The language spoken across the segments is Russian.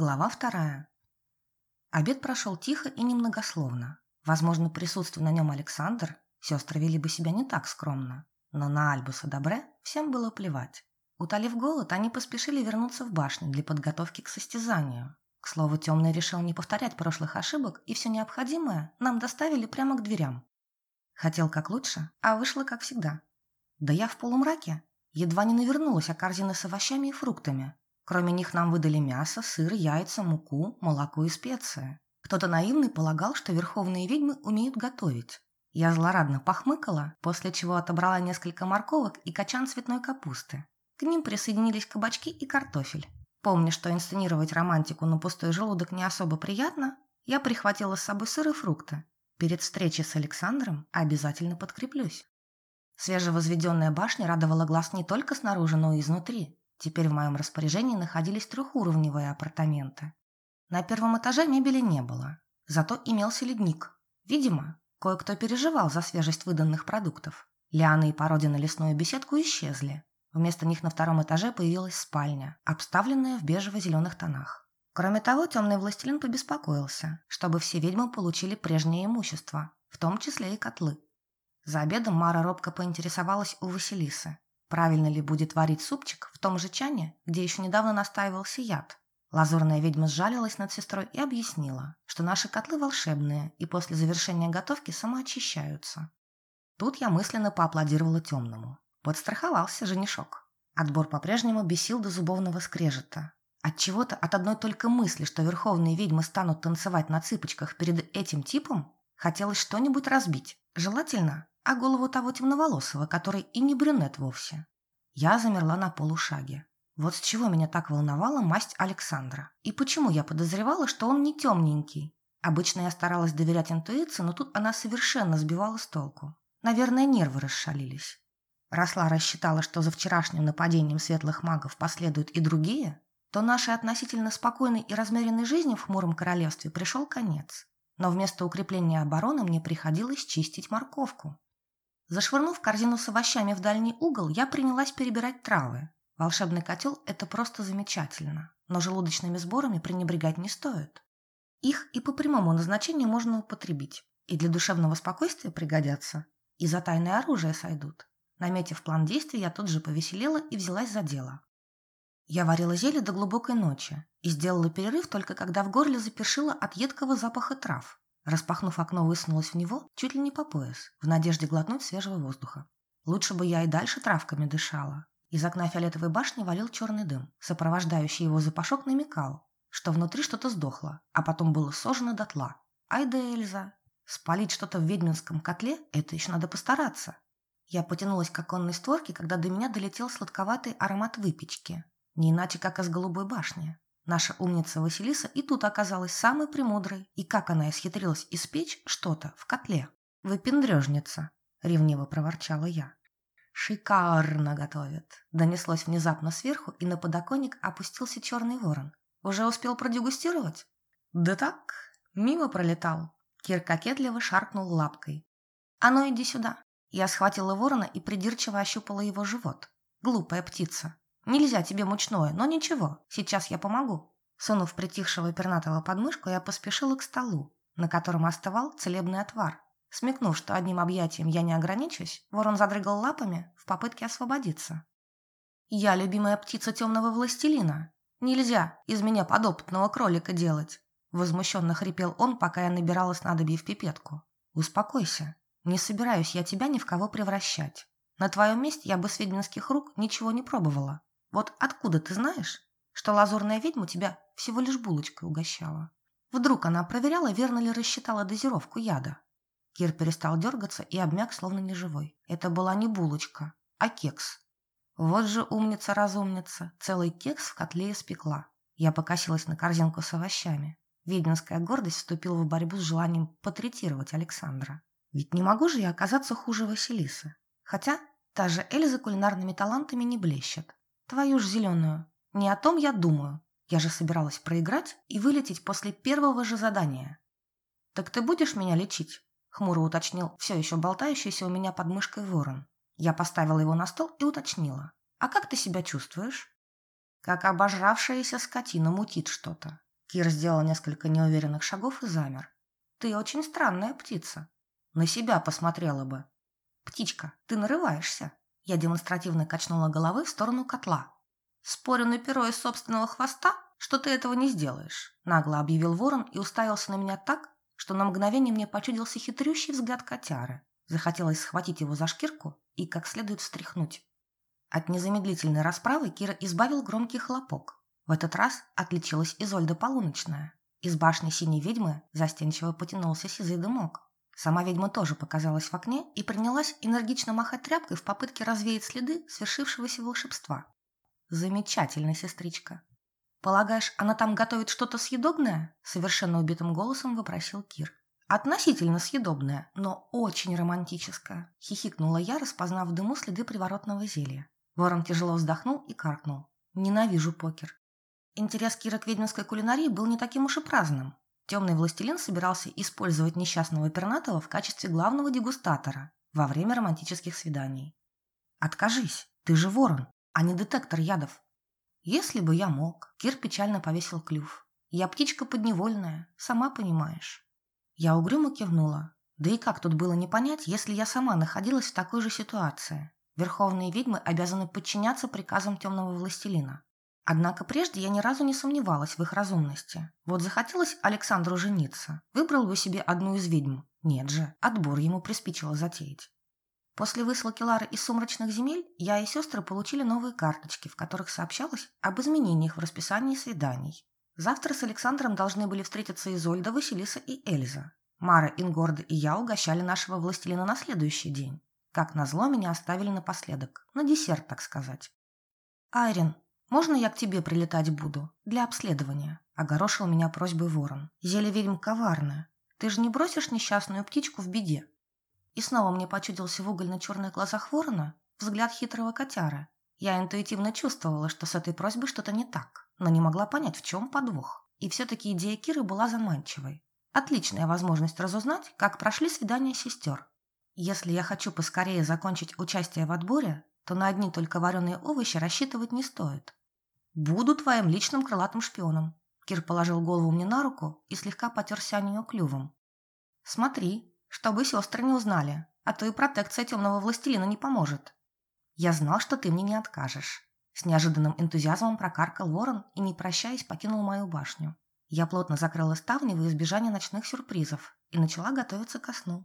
Глава вторая. Обед прошел тихо и немногословно. Возможно, присутствие на нем Александр, сестры вели бы себя не так скромно. Но на Альбуса Добре всем было плевать. Утолив голод, они поспешили вернуться в башню для подготовки к состязанию. К слову, Темный решил не повторять прошлых ошибок, и все необходимое нам доставили прямо к дверям. Хотел как лучше, а вышло как всегда. Да я в полумраке. Едва не навернулась о корзины с овощами и фруктами, Кроме них нам выдали мясо, сыр, яйца, муку, молоко и специи. Кто-то наивный полагал, что верховные ведьмы умеют готовить. Я злорадно похмыкала, после чего отобрала несколько морковок и качан цветной капусты. К ним присоединились кабачки и картофель. Помня, что инсценировать романтику на пустой желудок не особо приятно, я прихватила с собой сыр и фрукты. Перед встречей с Александром обязательно подкреплюсь. Свежевозведенная башня радовала глаз не только снаружи, но и изнутри. Теперь в моем распоряжении находились трехуровневые апартаменты. На первом этаже мебели не было, зато имелся ледник. Видимо, кое-кто переживал за свежесть выданных продуктов. Лианы и породи на лесную беседку исчезли. Вместо них на втором этаже появилась спальня, обставленная в бежево-зеленых тонах. Кроме того, темный властелин побеспокоился, чтобы все ведьмы получили прежнее имущество, в том числе и котлы. За обедом Мара робко поинтересовалась у Василисы, Правильно ли будет варить супчик в том же чане, где еще недавно настаивался яд? Лазурная ведьма сжалилась над сестрой и объяснила, что наши котлы волшебные и после завершения готовки самоочищаются. Тут я мысленно поаплодировала темному. Подстраховался женишок. Отбор по-прежнему бесил до зубовного скрежета. От чего то от одной только мысли, что верховные ведьмы станут танцевать на цыпочках перед этим типом, хотелось что-нибудь разбить. Желательно а голову того темноволосого, который и не брюнет вовсе. Я замерла на полушаге. Вот с чего меня так волновала масть Александра. И почему я подозревала, что он не темненький. Обычно я старалась доверять интуиции, но тут она совершенно сбивала с толку. Наверное, нервы расшалились. Росла рассчитала, что за вчерашним нападением светлых магов последуют и другие, то нашей относительно спокойной и размеренной жизни в хмуром королевстве пришел конец. Но вместо укрепления обороны мне приходилось чистить морковку. Зашвырнув корзину с овощами в дальний угол, я принялась перебирать травы. Волшебный котел – это просто замечательно, но желудочными сборами пренебрегать не стоит. Их и по прямому назначению можно употребить, и для душевного спокойствия пригодятся, и за тайное оружие сойдут. Наметив план действий, я тут же повеселела и взялась за дело. Я варила зелье до глубокой ночи и сделала перерыв только когда в горле запершило от едкого запаха трав. Распахнув окно, высунулась в него чуть ли не по пояс, в надежде глотнуть свежего воздуха. Лучше бы я и дальше травками дышала. Из окна фиолетовой башни валил черный дым. Сопровождающий его запашок намекал, что внутри что-то сдохло, а потом было сожжено дотла. Ай да Эльза! Спалить что-то в ведьминском котле – это еще надо постараться. Я потянулась к оконной створке, когда до меня долетел сладковатый аромат выпечки. Не иначе, как из голубой башни. Наша умница Василиса и тут оказалась самой премудрой. И как она исхитрилась испечь что-то в котле? «Выпендрежница», — ревниво проворчала я. «Шикарно готовят!» Донеслось внезапно сверху, и на подоконник опустился черный ворон. «Уже успел продегустировать?» «Да так, мимо пролетал». Кир кокетливо шаркнул лапкой. «А ну иди сюда!» Я схватила ворона и придирчиво ощупала его живот. Глупая птица. Нельзя тебе мучное, но ничего, сейчас я помогу. Сунув притихшего пернатого подмышку, я поспешила к столу, на котором остывал целебный отвар. Смекнув, что одним объятием я не ограничусь, ворон задрыгал лапами в попытке освободиться. «Я любимая птица темного властелина. Нельзя из меня подопытного кролика делать!» Возмущенно хрипел он, пока я набирала снадобье в пипетку. «Успокойся. Не собираюсь я тебя ни в кого превращать. На твоем месте я бы с ведьминских рук ничего не пробовала. Вот откуда ты знаешь, что лазурная ведьма тебя всего лишь булочкой угощала? Вдруг она проверяла, верно ли рассчитала дозировку яда? Кир перестал дергаться и обмяк, словно неживой. Это была не булочка, а кекс. Вот же умница-разумница, целый кекс в котле испекла. Я покосилась на корзинку с овощами. Ведьминская гордость вступила в борьбу с желанием потретировать Александра. Ведь не могу же я оказаться хуже Василисы. Хотя та же Эльза кулинарными талантами не блещет. Твою ж зеленую. Не о том я думаю. Я же собиралась проиграть и вылететь после первого же задания. Так ты будешь меня лечить? Хмуро уточнил все еще болтающийся у меня под мышкой ворон. Я поставила его на стол и уточнила. А как ты себя чувствуешь? Как обожравшаяся скотина мутит что-то. Кир сделал несколько неуверенных шагов и замер. «Ты очень странная птица. На себя посмотрела бы». «Птичка, ты нарываешься». Я демонстративно качнула головой в сторону котла. «Спорю на перо из собственного хвоста, что ты этого не сделаешь», нагло объявил ворон и уставился на меня так, что на мгновение мне почудился хитрющий взгляд котяры. Захотелось схватить его за шкирку и как следует встряхнуть. От незамедлительной расправы Кира избавил громкий хлопок. В этот раз отличилась Изольда Полуночная. Из башни синей ведьмы застенчиво потянулся сизый дымок. Сама ведьма тоже показалась в окне и принялась энергично махать тряпкой в попытке развеять следы свершившегося волшебства. Замечательно, сестричка. Полагаешь, она там готовит что-то съедобное? Совершенно убитым голосом вопросил Кир. Относительно съедобное, но очень романтическое. Хихикнула я, распознав в дыму следы приворотного зелья. Ворон тяжело вздохнул и каркнул. Ненавижу покер. Интерес Кира к ведьминской кулинарии был не таким уж и праздным. Темный властелин собирался использовать несчастного пернатого в качестве главного дегустатора во время романтических свиданий. «Откажись, ты же ворон, а не детектор ядов». «Если бы я мог», Кир печально повесил клюв. «Я птичка подневольная, сама понимаешь». Я угрюмо кивнула. Да и как тут было не понять, если я сама находилась в такой же ситуации? Верховные ведьмы обязаны подчиняться приказам темного властелина. Однако прежде я ни разу не сомневалась в их разумности. Вот захотелось Александру жениться. Выбрал бы себе одну из ведьм. Нет же, отбор ему приспичило затеять. После высылки Лары из сумрачных земель я и сестры получили новые карточки, в которых сообщалось об изменениях в расписании свиданий. Завтра с Александром должны были встретиться Изольда, Василиса и Эльза. Мара, Ингорда и я угощали нашего властелина на следующий день. Как назло, меня оставили напоследок. На десерт, так сказать. «Айрин, «Можно я к тебе прилетать буду? Для обследования?» – огорошил меня просьбой ворон. «Зелье ведьм коварное. Ты же не бросишь несчастную птичку в беде?» И снова мне почудился в угольно-черных глазах ворона взгляд хитрого котяра. Я интуитивно чувствовала, что с этой просьбой что-то не так, но не могла понять, в чем подвох. И все-таки идея Киры была заманчивой. Отличная возможность разузнать, как прошли свидания сестер. Если я хочу поскорее закончить участие в отборе, то на одни только вареные овощи рассчитывать не стоит. «Буду твоим личным крылатым шпионом». Кир положил голову мне на руку и слегка потерся о нее клювом. «Смотри, чтобы сестры не узнали, а то и протекция темного властелина не поможет». «Я знал, что ты мне не откажешь». С неожиданным энтузиазмом прокаркал ворон и, не прощаясь, покинул мою башню. Я плотно закрыла ставни во избежание ночных сюрпризов и начала готовиться ко сну.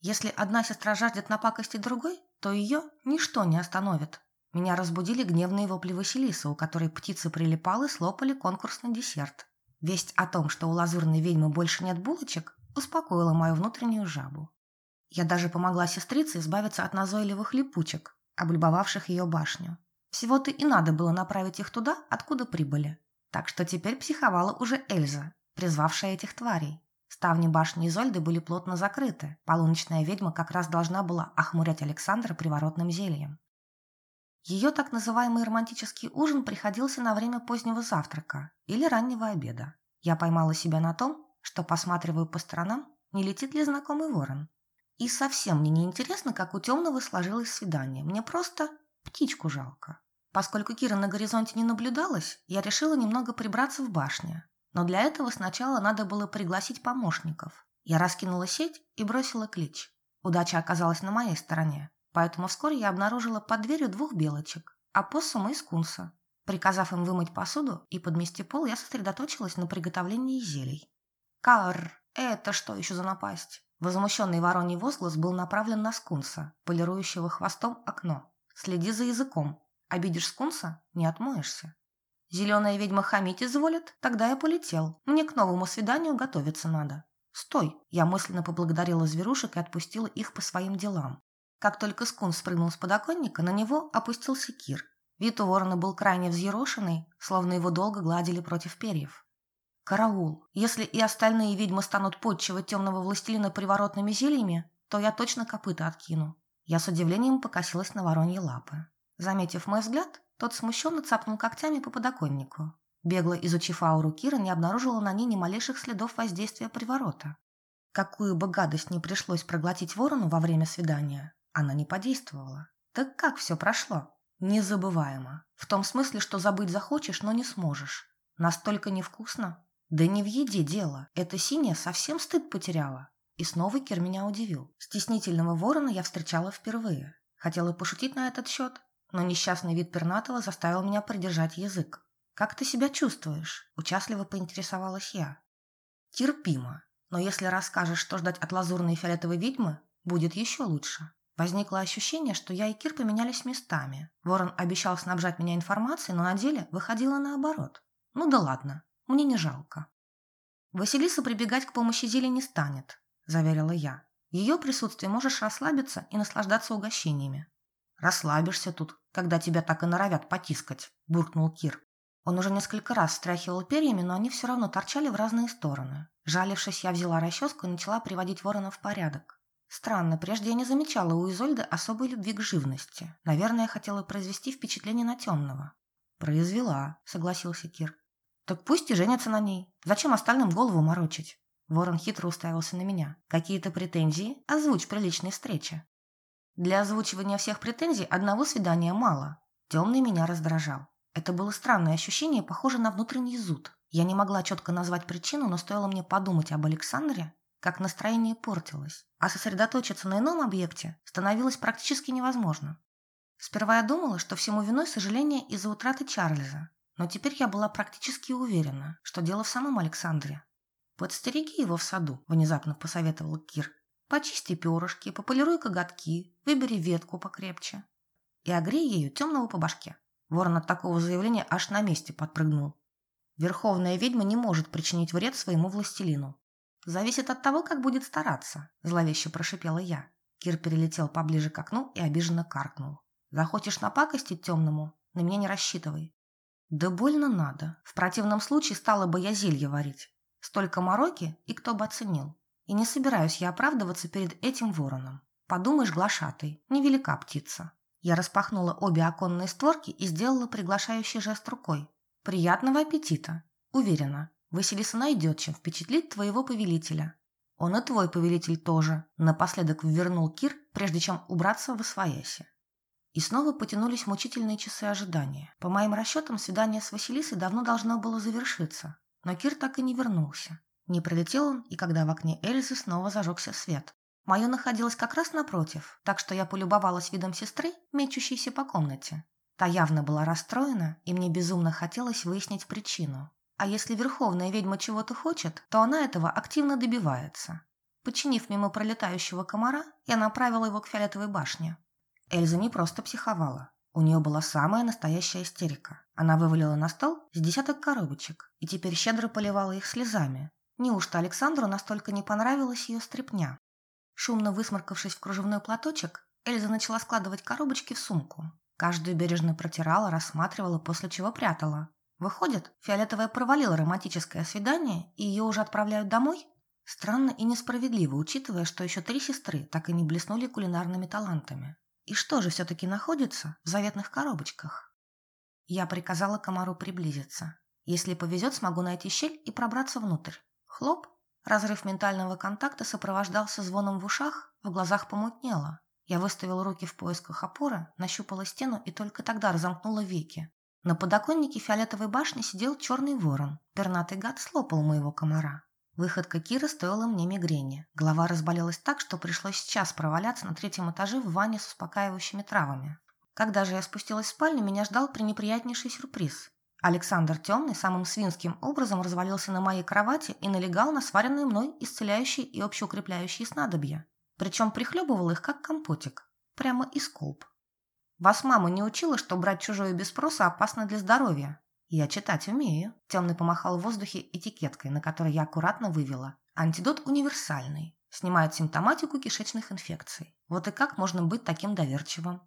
Если одна сестра жаждет напакости другой, то ее ничто не остановит. Меня разбудили гневные вопли Василисы, у которой птицы прилипалы слопали конкурсный десерт. Весть о том, что у лазурной ведьмы больше нет булочек, успокоила мою внутреннюю жабу. Я даже помогла сестрице избавиться от назойливых липучек, облюбовавших ее башню. Всего-то и надо было направить их туда, откуда прибыли. Так что теперь психовала уже Эльза, призвавшая этих тварей. Ставни башни Изольды были плотно закрыты. Полуночная ведьма как раз должна была охмурять Александра приворотным зельем. Ее так называемый романтический ужин приходился на время позднего завтрака или раннего обеда. Я поймала себя на том, что посматриваю по сторонам, не летит ли знакомый ворон. И совсем мне не интересно, как у темного сложилось свидание. Мне просто птичку жалко. Поскольку Кира на горизонте не наблюдалась, я решила немного прибраться в башне. Но для этого сначала надо было пригласить помощников. Я раскинула сеть и бросила клич. Удача оказалась на моей стороне. Поэтому вскоре я обнаружила под дверью двух белочек, опоссума и скунса. Приказав им вымыть посуду и подмести пол, я сосредоточилась на приготовлении зелий. «Кар, это что еще за напасть?» Возмущенный вороний возглас был направлен на скунса, полирующего хвостом окно. «Следи за языком. Обидишь скунса – не отмоешься». «Зеленая ведьма хамить изволит? Тогда я полетел. Мне к новому свиданию готовиться надо». «Стой!» – я мысленно поблагодарила зверушек и отпустила их по своим делам. Как только скун спрыгнул с подоконника, на него опустился Кир. Вид у ворона был крайне взъерошенный, словно его долго гладили против перьев. «Караул! Если и остальные ведьмы станут подчивать темного властелина приворотными зельями, то я точно копыта откину». Я с удивлением покосилась на вороньи лапы. Заметив мой взгляд, тот смущенно цапнул когтями по подоконнику. Бегло изучив ауру Кира, не обнаружила на ней ни малейших следов воздействия приворота. Какую бы гадость ни пришлось проглотить ворону во время свидания, она не подействовала. Так как все прошло? Незабываемо. В том смысле, что забыть захочешь, но не сможешь. Настолько невкусно? Да не в еде дело. Эта синяя совсем стыд потеряла. И снова Кир меня удивил. Стеснительного ворона я встречала впервые. Хотела пошутить на этот счет, но несчастный вид пернатого заставил меня придержать язык. «Как ты себя чувствуешь?» – участливо поинтересовалась я. «Терпимо. Но если расскажешь, что ждать от лазурной и фиолетовой ведьмы, будет еще лучше». Возникло ощущение, что я и Кир поменялись местами. Ворон обещал снабжать меня информацией, но на деле выходило наоборот. Ну да ладно, мне не жалко. Василиса прибегать к помощи Зиле не станет, заверила я. В ее присутствии можешь расслабиться и наслаждаться угощениями. Расслабишься тут, когда тебя так и норовят потискать, буркнул Кир. Он уже несколько раз встряхивал перьями, но они все равно торчали в разные стороны. Жалившись, я взяла расческу и начала приводить ворона в порядок. Странно, прежде я не замечала у Изольды особой любви к живности. Наверное, хотела произвести впечатление на темного. «Произвела», — согласился Кир. «Так пусть и женятся на ней. Зачем остальным голову морочить?» Ворон хитро уставился на меня. «Какие-то претензии? Озвучь приличной встрече». Для озвучивания всех претензий одного свидания мало. Темный меня раздражал. Это было странное ощущение, похоже на внутренний зуд. Я не могла четко назвать причину, но стоило мне подумать об Александре, как настроение портилось, а сосредоточиться на ином объекте становилось практически невозможно. Сперва я думала, что всему виной сожаление из-за утраты Чарльза, но теперь я была практически уверена, что дело в самом Александре. «Подстереги его в саду», – внезапно посоветовал Кир. «Почисти перышки, пополируй коготки, выбери ветку покрепче и огрей ею темного по башке». Ворон от такого заявления аж на месте подпрыгнул. Верховная ведьма не может причинить вред своему властелину. Зависит от того, как будет стараться, зловеще прошипела я. Кир перелетел поближе к окну и обиженно каркнул. Захочешь напакостить темному? На меня не рассчитывай. Да больно надо. В противном случае стала бы я зелье варить. Столько мороки, и кто бы оценил. И не собираюсь я оправдываться перед этим вороном. Подумаешь, глашатый, невелика птица. Я распахнула обе оконные створки и сделала приглашающий жест рукой. «Приятного аппетита! Уверена, Василиса найдет, чем впечатлить твоего повелителя. Он и твой повелитель тоже», – напоследок ввернул Кир, прежде чем убраться в освояси. И снова потянулись мучительные часы ожидания. По моим расчетам, свидание с Василисой давно должно было завершиться, но Кир так и не вернулся. Не прилетел он, и когда в окне Эльзы снова зажегся свет. Мое находилось как раз напротив, так что я полюбовалась видом сестры, мечущейся по комнате. Та явно была расстроена, и мне безумно хотелось выяснить причину. А если верховная ведьма чего-то хочет, то она этого активно добивается. Починив мимо пролетающего комара, я направила его к фиолетовой башне. Эльза не просто психовала. У нее была самая настоящая истерика. Она вывалила на стол с десяток коробочек и теперь щедро поливала их слезами. Неужто Александру настолько не понравилась ее стряпня? Шумно высморкавшись в кружевной платочек, Эльза начала складывать коробочки в сумку. Каждую бережно протирала, рассматривала, после чего прятала. Выходит, Фиолетовая провалила романтическое свидание, и ее уже отправляют домой? Странно и несправедливо, учитывая, что еще три сестры так и не блеснули кулинарными талантами. И что же все-таки находится в заветных коробочках? Я приказала комару приблизиться. Если повезет, смогу найти щель и пробраться внутрь. Хлоп, Разрыв ментального контакта сопровождался звоном в ушах, в глазах помутнело. Я выставила руки в поисках опоры, нащупала стену и только тогда разомкнула веки. На подоконнике фиолетовой башни сидел черный ворон. Пернатый гад слопал моего комара. Выходка Кира стоила мне мигрени. Голова разболелась так, что пришлось час проваляться на третьем этаже в ванне с успокаивающими травами. Когда же я спустилась в спальню, меня ждал пренеприятнейший сюрприз. Александр Темный самым свинским образом развалился на моей кровати и налегал на сваренные мной исцеляющие и общеукрепляющие снадобья. Причем прихлебывал их, как компотик. Прямо из колб. Вас мама не учила, что брать чужое без спроса опасно для здоровья? Я читать умею. Темный помахал в воздухе этикеткой, на которой я аккуратно вывела. Антидот универсальный. Снимает симптоматику кишечных инфекций. Вот и как можно быть таким доверчивым?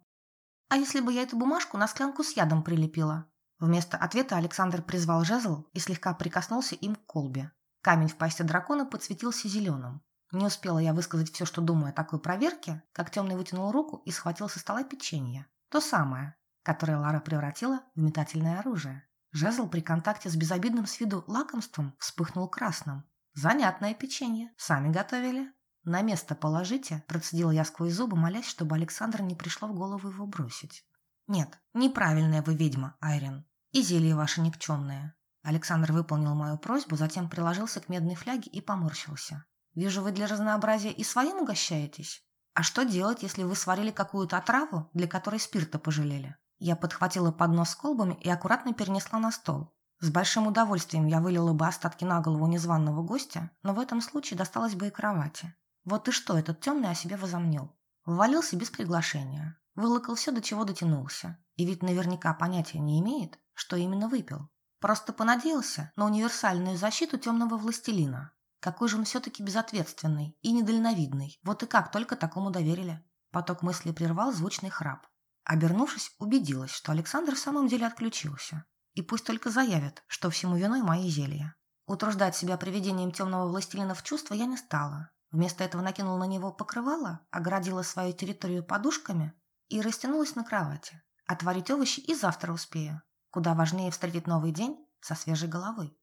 А если бы я эту бумажку на склянку с ядом прилепила? Вместо ответа Александр призвал жезл и слегка прикоснулся им к колбе. Камень в пасти дракона подсветился зеленым. Не успела я высказать все, что думаю о такой проверке, как темный вытянул руку и схватил со стола печенье. То самое, которое Лара превратила в метательное оружие. Жезл при контакте с безобидным с виду лакомством вспыхнул красным. Занятное печенье. Сами готовили. На место положите, процедила я сквозь зубы, молясь, чтобы Александр не пришло в голову его бросить. Нет, неправильная вы ведьма, Айрин. И зелье ваше никчемное. Александр выполнил мою просьбу, затем приложился к медной фляге и поморщился. «Вижу, вы для разнообразия и своим угощаетесь? А что делать, если вы сварили какую-то отраву, для которой спирта пожалели?» Я подхватила поднос с колбами и аккуратно перенесла на стол. С большим удовольствием я вылила бы остатки на голову незваного гостя, но в этом случае досталось бы и кровати. Вот и что этот темный о себе возомнил. Ввалился без приглашения. Вылокал все, до чего дотянулся. И ведь наверняка понятия не имеет, что именно выпил. Просто понадеялся на универсальную защиту темного властелина. Какой же он все-таки безответственный и недальновидный. Вот и как только такому доверили. Поток мыслей прервал звучный храп. Обернувшись, убедилась, что Александр в самом деле отключился. И пусть только заявят, что всему виной мои зелья. Утруждать себя приведением темного властелина в чувство я не стала. Вместо этого накинула на него покрывало, оградила свою территорию подушками и растянулась на кровати. Отварить овощи и завтра успею. Куда важнее встретить новый день со свежей головой.